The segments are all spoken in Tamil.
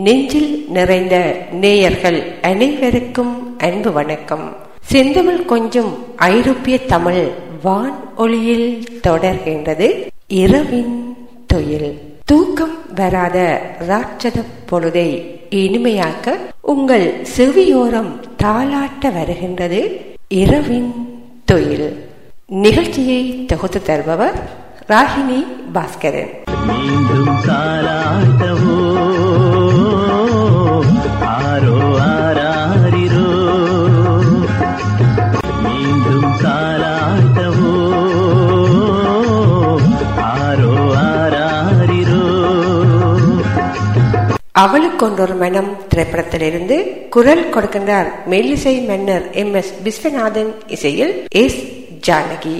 நெஞ்சில் நிறைந்த நேயர்கள் அனைவருக்கும் அன்பு வணக்கம். செந்தமிழ் கொஞ்சம் ஐரோப்பிய தமிழ் வான் ஒளியில் தொடர்கின்றது. இரவின் தொழில். தூக்கம் வராத ராட்சத பொழுதை இனிமையாக்க உங்கள் செவியோரம் தாளாட்ட வருகின்றது. இரவின் தொழில். நிகழ்ச்சியை தொகுத்து தருபவர் ராகினி பாஸ்கரன். மீண்டும் தாளாட்டவோ அவளுக்கு கொண்டொரு மனம் திரைப்படத்திலிருந்து குரல் கொடுக்கின்றார் மெல்லிசை மன்னர் எம் எஸ் விஸ்வநாதன் இசையில் எஸ் ஜானகி.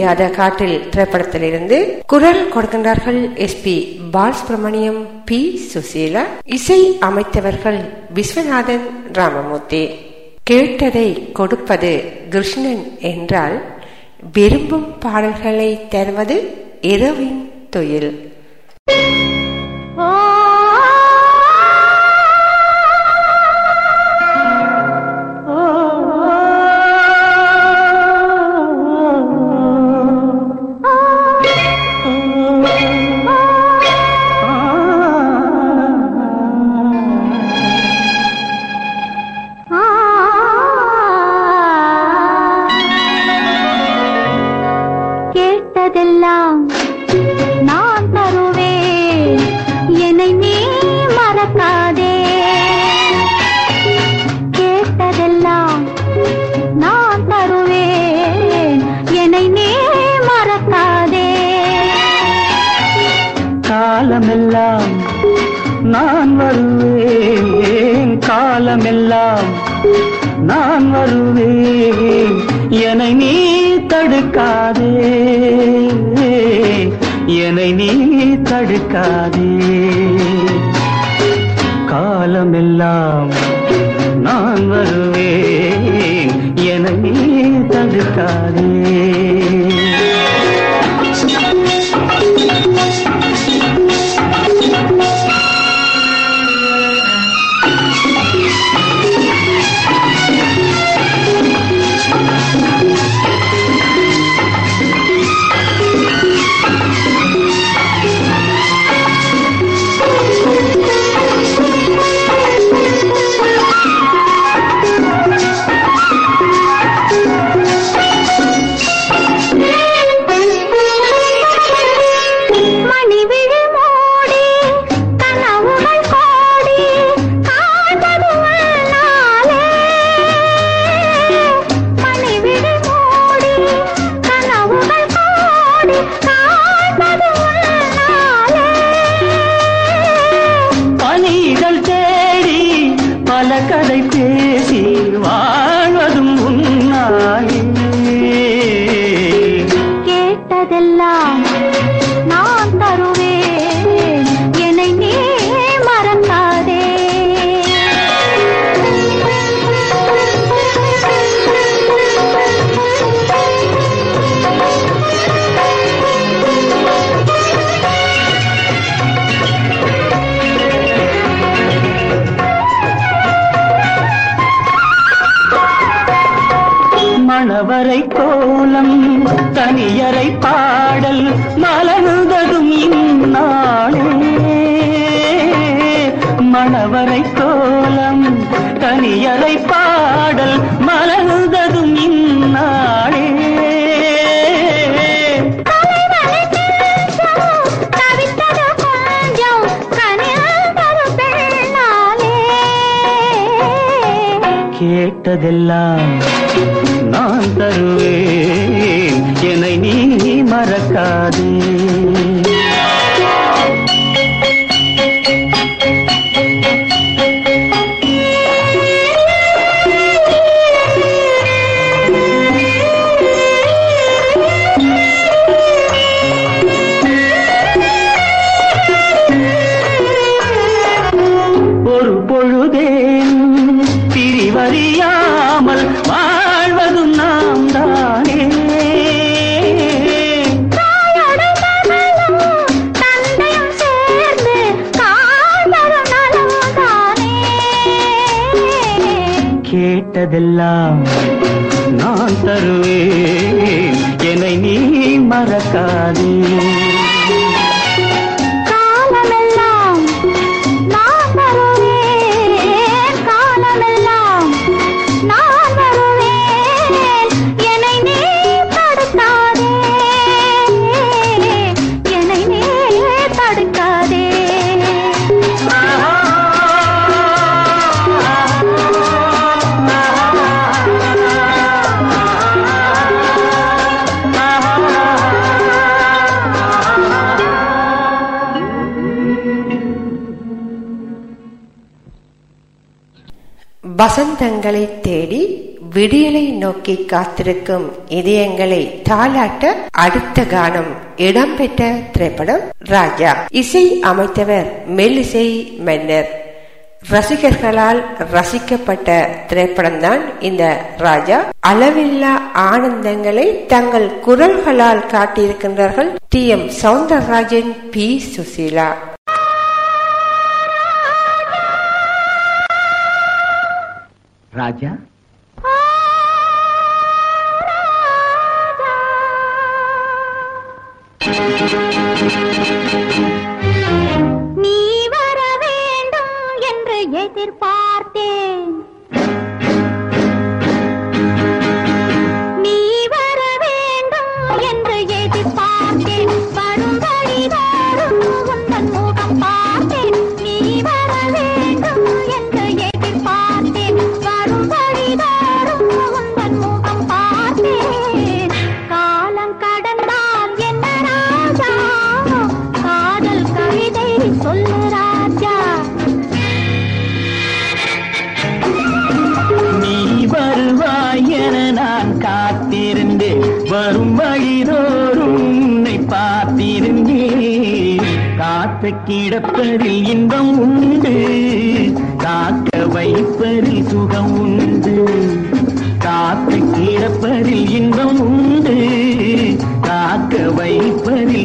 தெரியாத காற்றில் திரைப்படத்திலிருந்து குரல் கொடுக்கின்றார்கள் S P Balasubrahmanyam P Susheela. இசை அமைத்தவர்கள் விஸ்வநாதன் ராமமூர்த்தி. கேட்டதை கொடுப்பது கிருஷ்ணன் என்றால் விரும்பும் பாடல்களை தருவது இரவின் தொழில் நான் வருவேன் காலமெல்லாம் நான் வருவேன். என்னை நீ தடுக்காதே என்னை நீ தடுக்காதே. காலமெல்லாம் நான் வருவேன் என்னை நீ தடுக்காதே. மணவரை கோலம் தனியரை பாடல் மலர்ந்ததும் இந்நாளே. மணவரை கோலம் தனியரை பாடல் மலர்ந்ததும் இந்நாளே. கேட்டதெல்லாம் நான் தருவேன். என்னை நீ மறக்காதே. மறக்காதே வசந்தங்களை தேடி விடியலை நோக்கி காத்திருக்கும் இதயங்களை தாளாட்ட அடுத்த கானம் இடம்பெற்ற திரைப்படம் ராஜா. இசை அமைத்தவர் மெல்லிசை மன்னர். ரசிகர்களால் ரசிக்கப்பட்ட திரைப்படம்தான் இந்த ராஜா. அளவில்லா ஆனந்தங்களை தங்கள் குரல்களால் காட்டியிருக்கின்றார்கள் T M Soundararajan P. Susheela. ராஜா? நீ வர வேண்டும் என்று எதிர்பார்த்தேன். கிடப்பதில் இன்பம் உண்டு. காக்க வைப்பதில் சுகம் உண்டு. காத்து கிடப்பதில் இன்பம் உண்டு. காக்க வைப்பதில்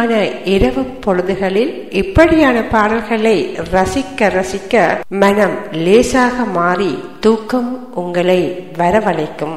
இனிமையான இரவு பொழுதுகளில் இப்படியான பாடல்களை ரசிக்க ரசிக்க மனம் லேசாக மாறி தூக்கம் உங்களை வரவழைக்கும்.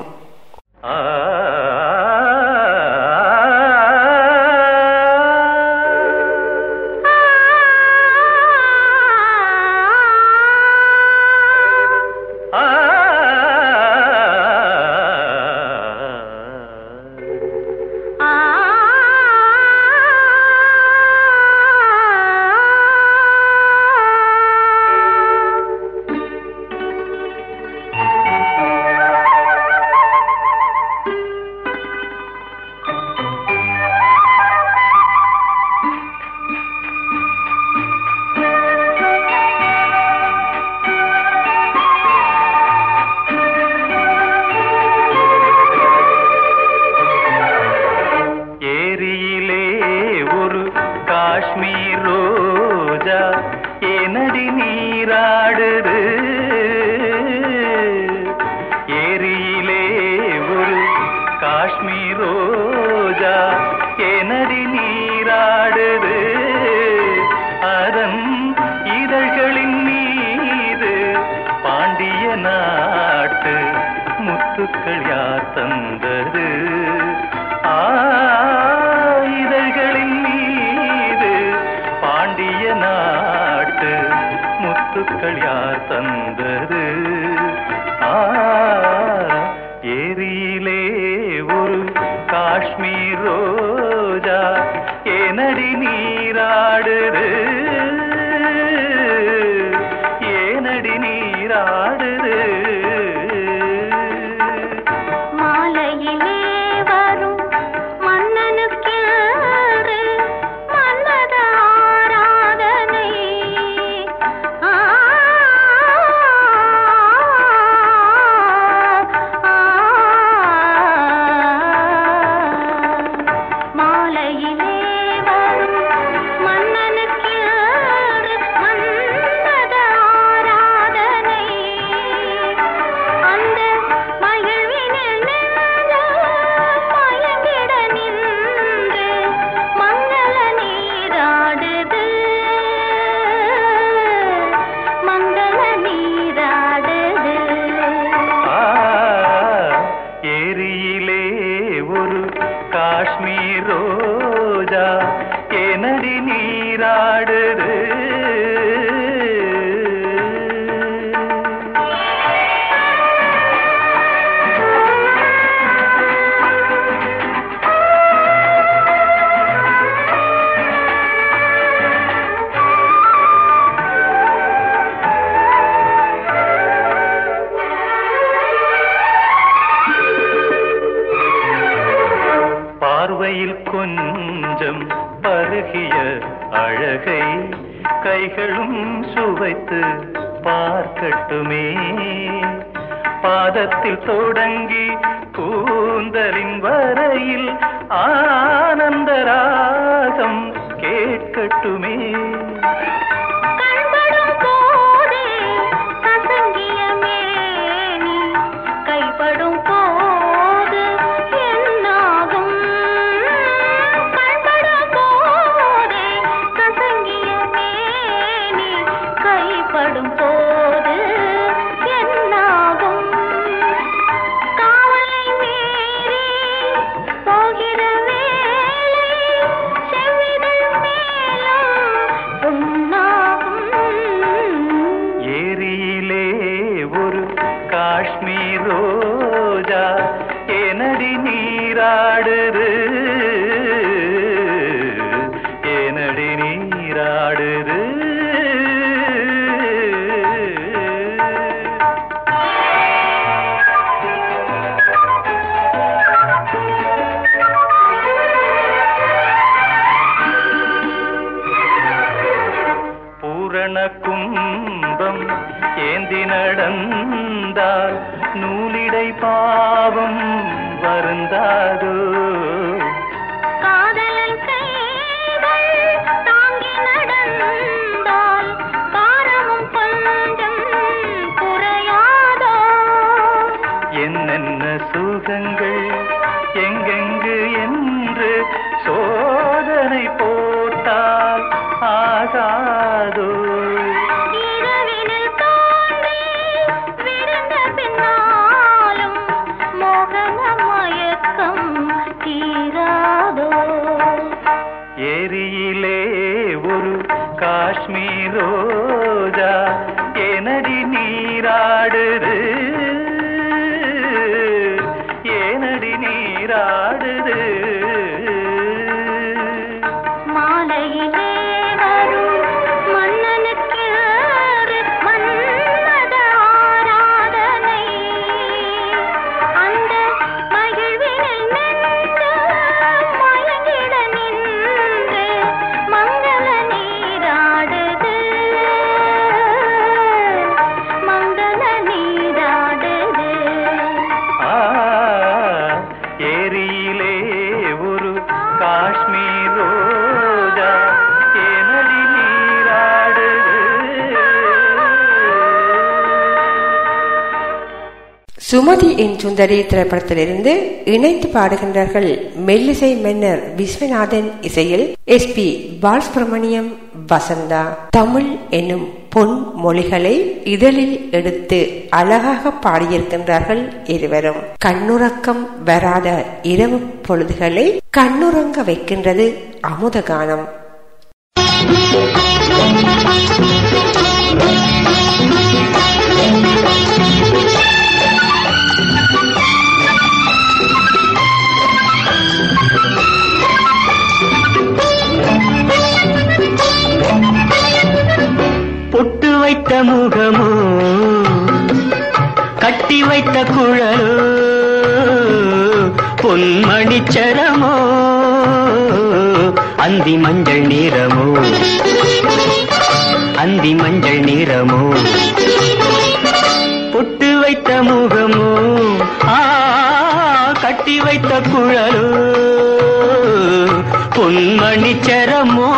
காஷ்மீர் ரோஜா ஏனடி நீராடுது? பாவம் சுமதி என் சுந்தரி திரைப்படத்திலிருந்து இணைத்து பாடுகின்றார்கள் மெல்லிசை மன்னர் விஸ்வநாதன் இசையில் எஸ் பி பாலசுப்ரமணியம் வசந்தா தமிழ் என்னும் பொன் மொழிகளை இதழில் எடுத்து அழகாக பாடியிருக்கின்றார்கள் இருவரும் கண்ணுறக்கம் வராத இரவு பொழுதுகளை கண்ணுறங்க வைக்கின்றது அமுதகானம் Thank you. வைத்த முகமோ கட்டி வைத்த குழலோ பொன்மணிச்சரமோ அந்தி மஞ்சள் நிறமோ. அந்தி மஞ்சள் நிறமோ. பொட்டு வைத்த முகமோ ஆ கட்டி வைத்த குழலோ பொன்மணிச்சரமோ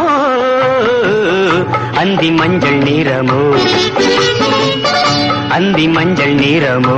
அந்தி மஞ்சள் நிறமோ? அந்தி மஞ்சள் நிறமோ?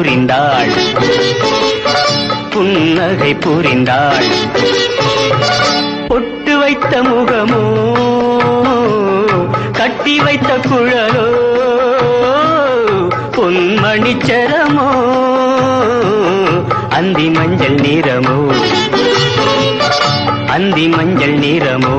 புரிந்தாள். புன்னகை புரிந்தாள். பொட்டு வைத்த முகமோ கட்டி வைத்த குழலோ பொன்மணிச்சரமோ அந்தி மஞ்சள் நிறமோ அந்தி மஞ்சள் நிறமோ.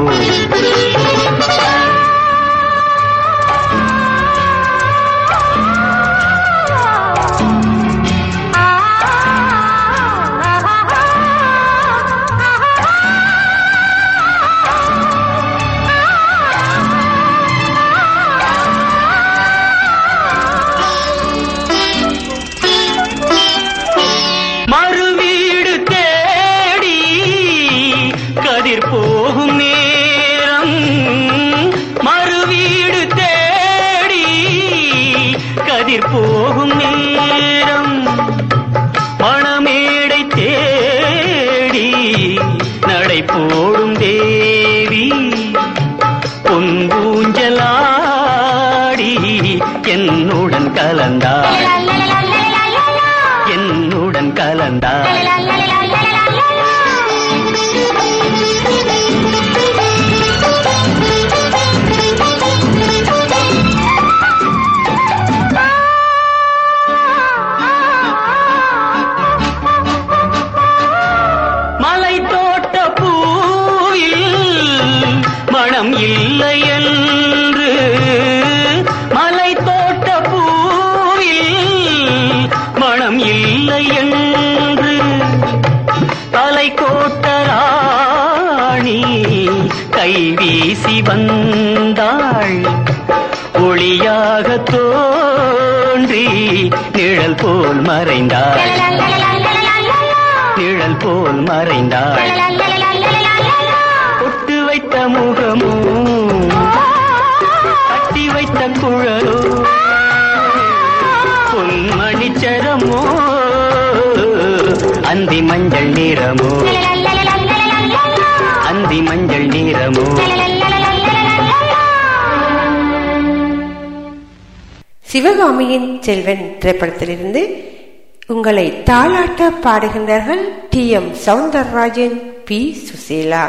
என்னுடன் கலந்தாள் என்னுடன் கலந்தாள் மறைந்தாள். நிழல் போல் மறைந்தாள். பொட்டு வைத்த முகமோ கட்டி வைத்த குழலோ பொன்மணிச்சரமோ அந்தி மஞ்சள் நிறமோ. அந்தி மஞ்சள் நிறமோ. சிவகாமியின் செல்வன் திரைப்படத்திலிருந்து உங்களை தாளாட்ட பாடுகின்றார்கள் T M Soundararajan P. Susheela.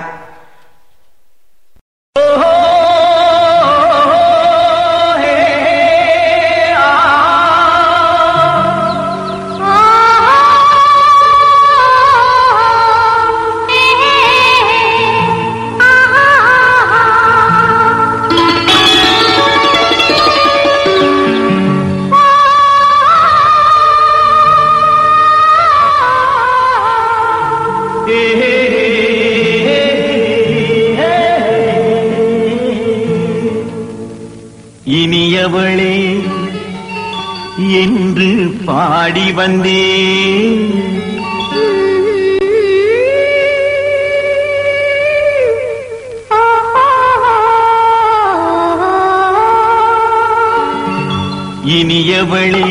இனியவளே என்று பாடி வந்தே. இனியவளே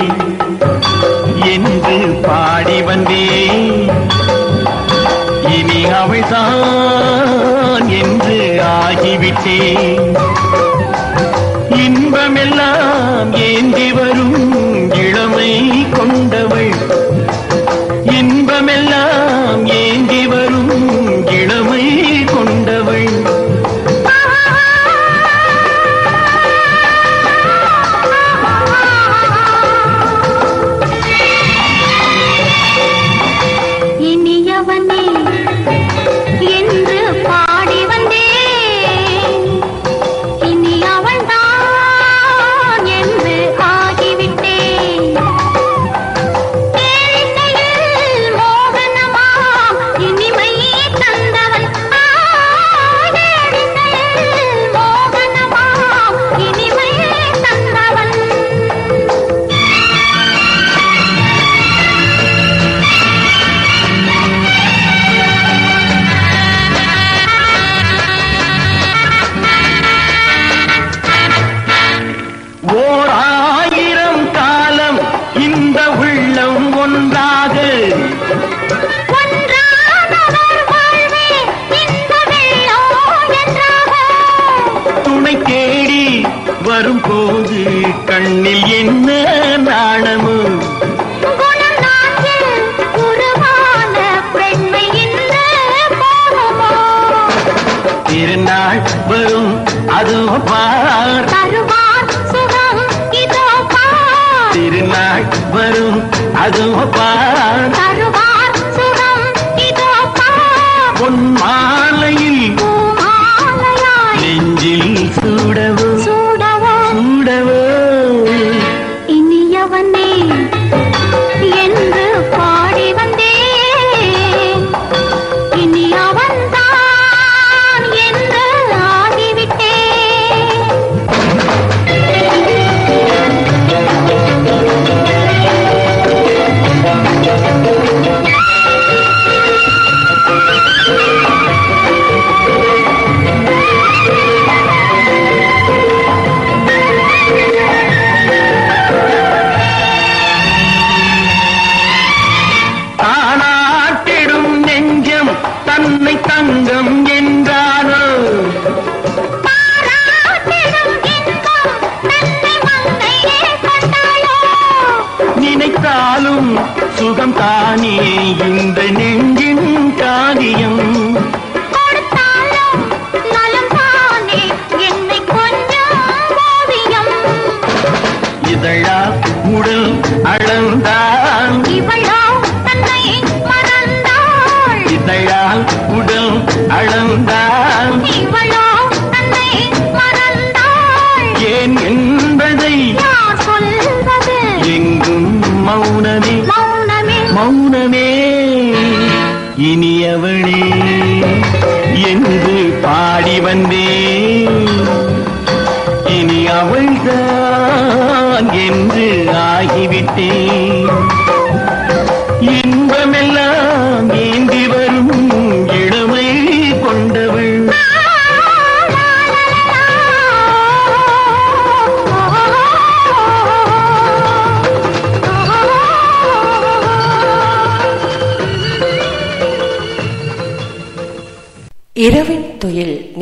பார் தருவார் சுகம் இதோ பார். திருநாள் வரும் அதுவும் பார்.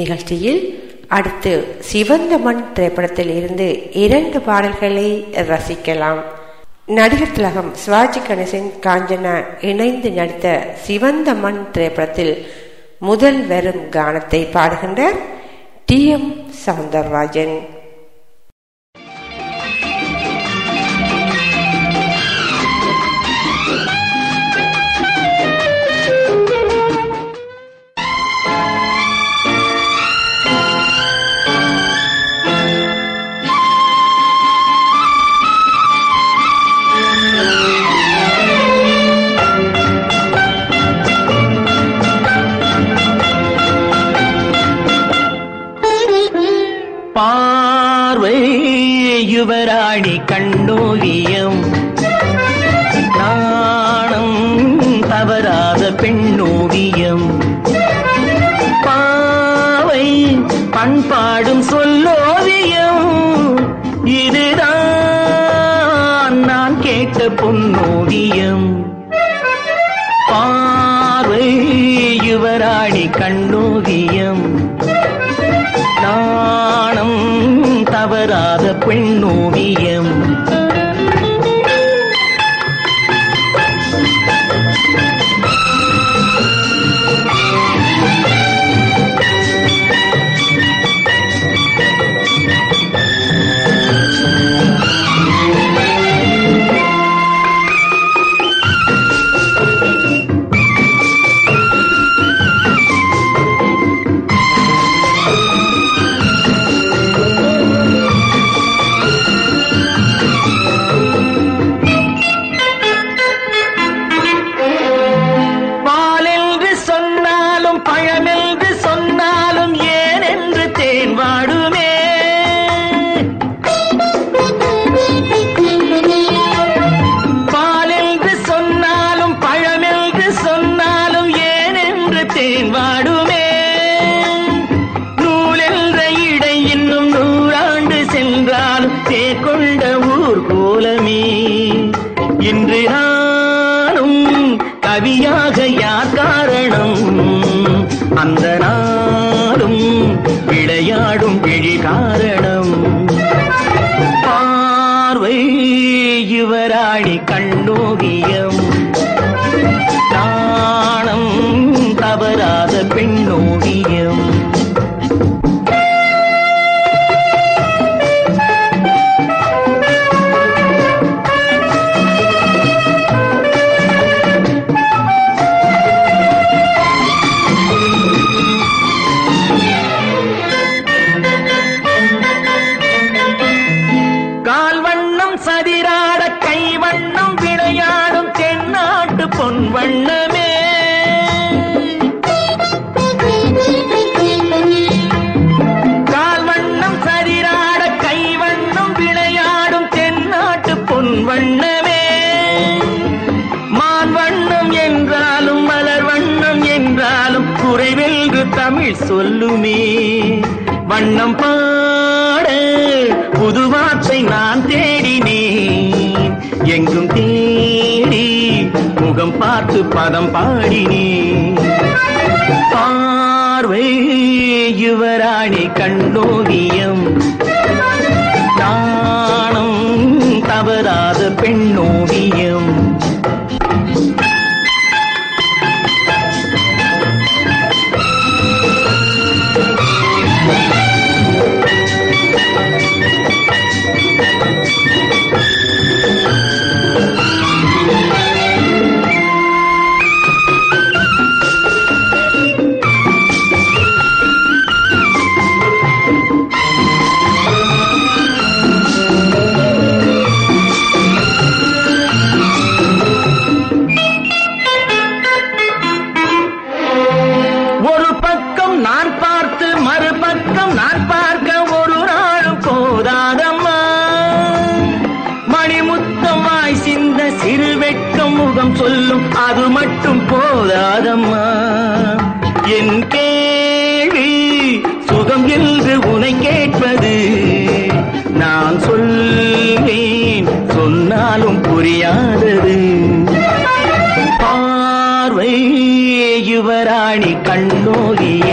நிகழ்ச்சியில் அடுத்து சிவந்த மண் திரைப்படத்தில் இருந்து இரண்டு பாடல்களை ரசிக்கலாம். நடிகர் திலகம் சிவாஜி கணேசன் காஞ்சனா இணைந்து நடித்த சிவந்த மண் திரைப்படத்தில் முதல் வெறும் கானத்தை பாடுகின்றார் டி எம் சவுந்தரராஜன். வாழி கண்ணோவியம் நாணம் தவறாத பெண்ணோவியம் பாவை பண்பாடும் சொல்லோவியம் இதுதான் நான் கேட்ட பொன்னோவியம் பார்வை யுவராணி கண்ணோ என் கேள்வி சுகம் என்று உனை கேட்பது. நான் சொல்வேன் சொன்னாலும் புரியாதது. பார்வை யுவராணி கண்ணோகி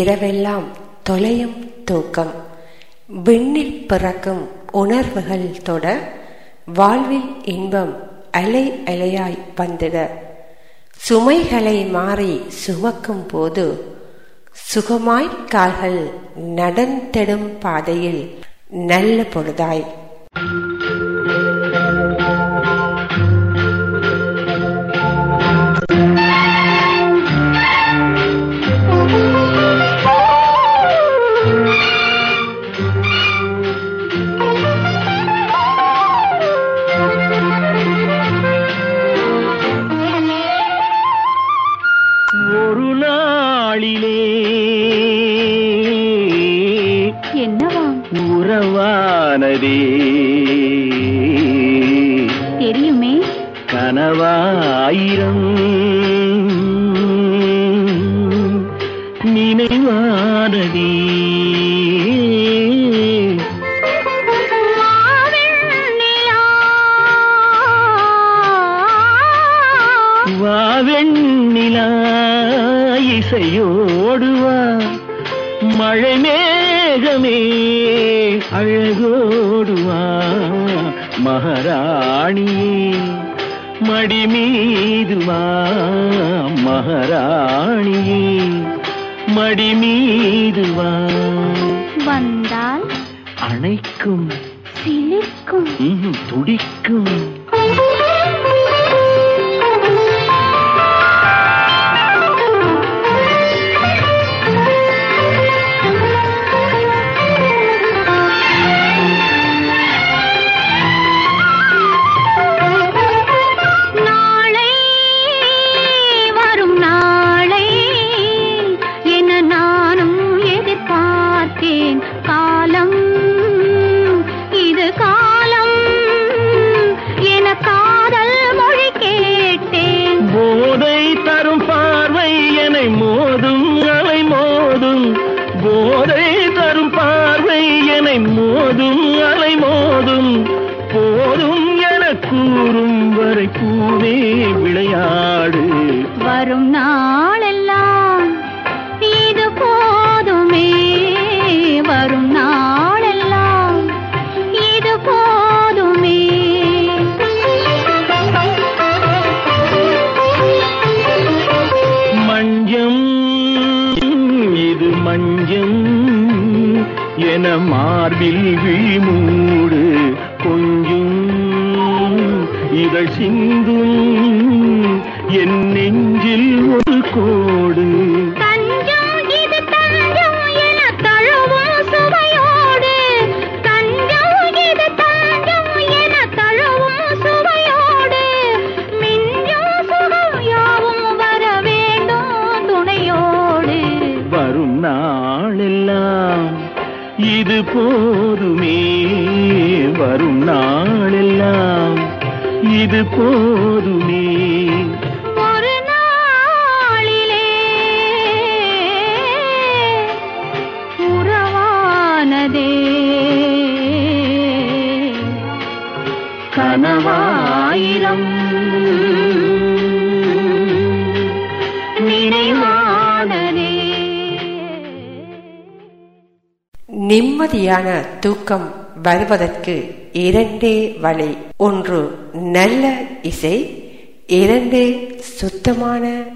இரவெல்லாம் தொலையும் தூக்கம். விண்ணில் பிறக்கும் உணர்வுகள் தொட வாழ்வில் இன்பம் அலை அலையாய் வந்திட. சுமைகளை மாறி சுமக்கும் போது சுகமாய் கால்கள் நடந்தெடும் பாதையில் நல்ல பொழுதாய். thank you தெரியுதே தெரியுமே? கனவாயிரம் நினைவானதே. மாடி மீது மகாராணியே மடி மீது வந்தால் அணைக்கும் சிலிக்கும் துடிக்கும். 心中。நிம்மதியான தூக்கம் வருவதற்கு இரண்டே வழி. ஒன்று நல்ல இசை இரண்டு சுத்தமான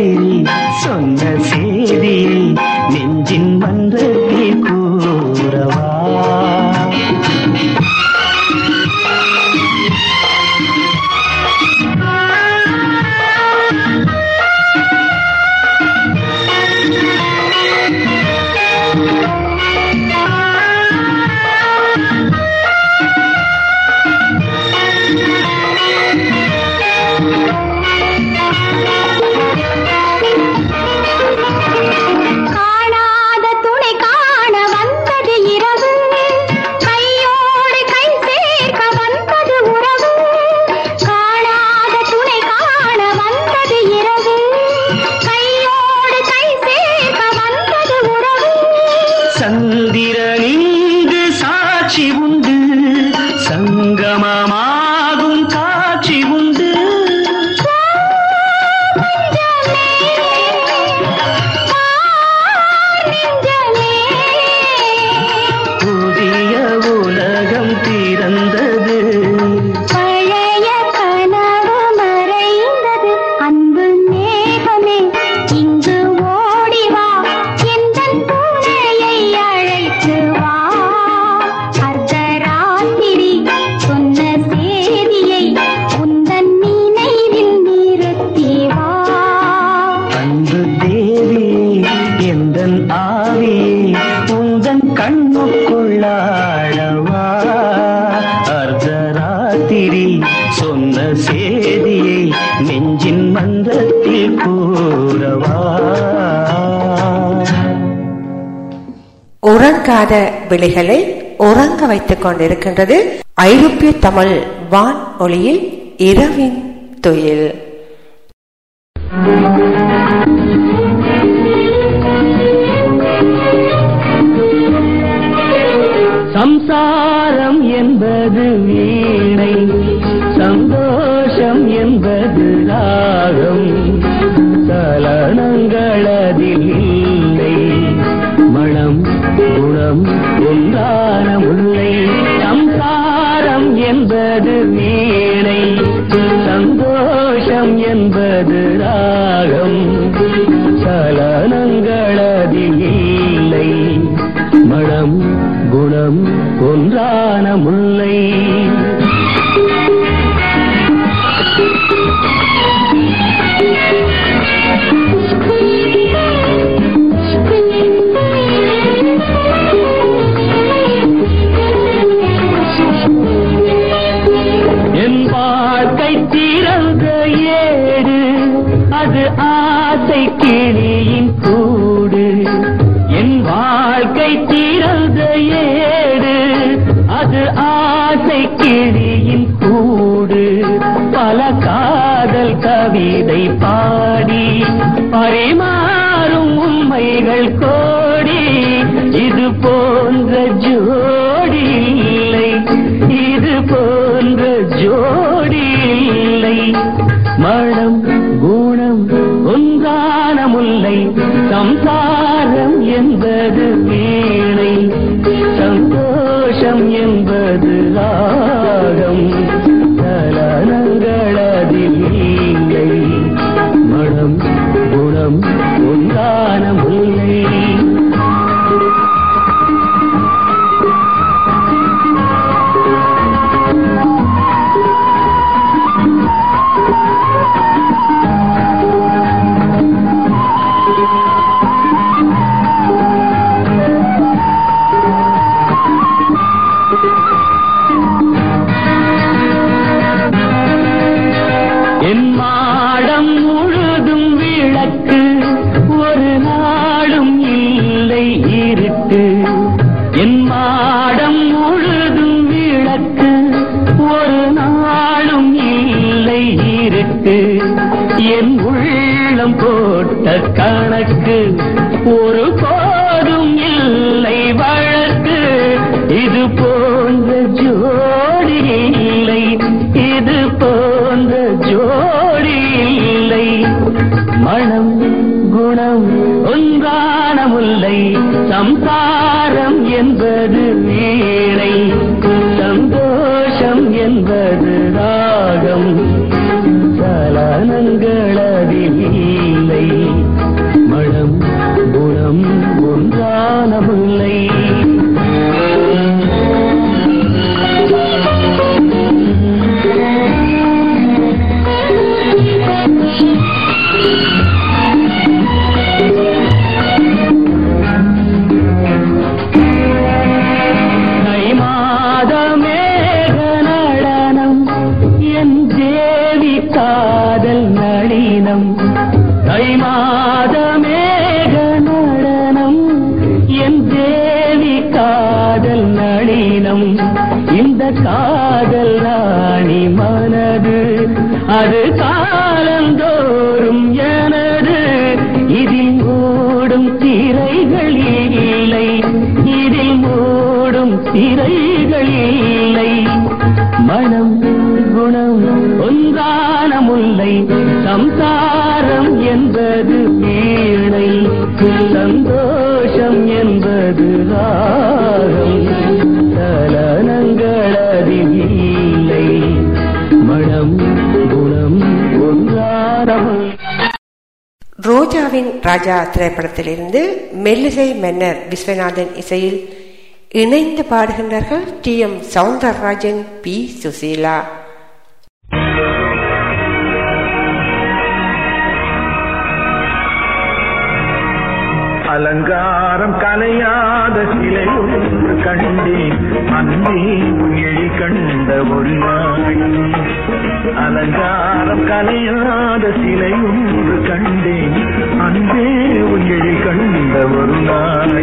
மந்திரில் சொன்ன செய்தியை நெஞ்சின் மன்றது உறங்காத விழிகளை உறங்க வைத்துக் கொண்டிருக்கின்றது ஐரோப்பிய தமிழ் வான் ஒளியில் இரவின் தொழில் சம்சாரம் என்பது வீணை சந்தோஷம் என்பது ராகம். சலனங்களதி சம்சாரம் ஒன்றான முல்லை சம்சாரம் என்பது வீணை சந்தோஷம் என்பது ராகம். சலனங்களதில் இல்லை மனம் குணம் ஒன்றான முல்லை வாழ்க்கை திறந்த ஏடு. அது ஆசை கிளியின் கூடு. என் வாழ்க்கை திறந்த ஏடு. அது ஆசை கிளி மனம் குணம் ஒன்றான முல்லை சம்சாரம் என்பது வீணை சந்தோஷம் என்பது காதல் நளினம் தை மாத மேக நடனம் என் தேவி காதல் நளினம் இந்த கா ரோஜாவின் ராஜா திரைப்படத்திலிருந்து மெல்லிசை மன்னர் விஸ்வநாதன் இசையில் இணைந்து பாடுகின்றார்கள் T M Soundararajan P. Susheela. அலங்காரம் கலையாத சிலை கண்டேன் அன்பே உயிழி கண்ட ஒரு நாள் அலங்காரம் கலையாத சிலை ஒன்று கண்டேன் அன்பே உயிழி கண்ட ஒரு நாள்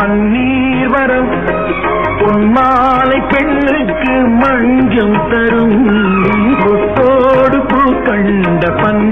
பன்னீர் வரம் பொன்மாலை பெண்ணுக்கு மஞ்சம் தரும். கொத்தோடு பூ கண்ட பன்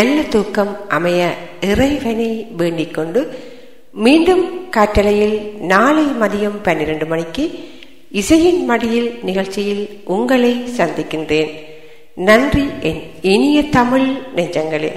நல்ல தூக்கம் அமைய இறைவனை வேண்டிக் கொண்டு மீண்டும் காற்றலையில் நாளை மதியம் பன்னிரண்டு மணிக்கு இசையின் மடியில் நிகழ்ச்சியில் உங்களை சந்திக்கின்றேன். நன்றி என் இனிய தமிழ் நெஞ்சங்களே.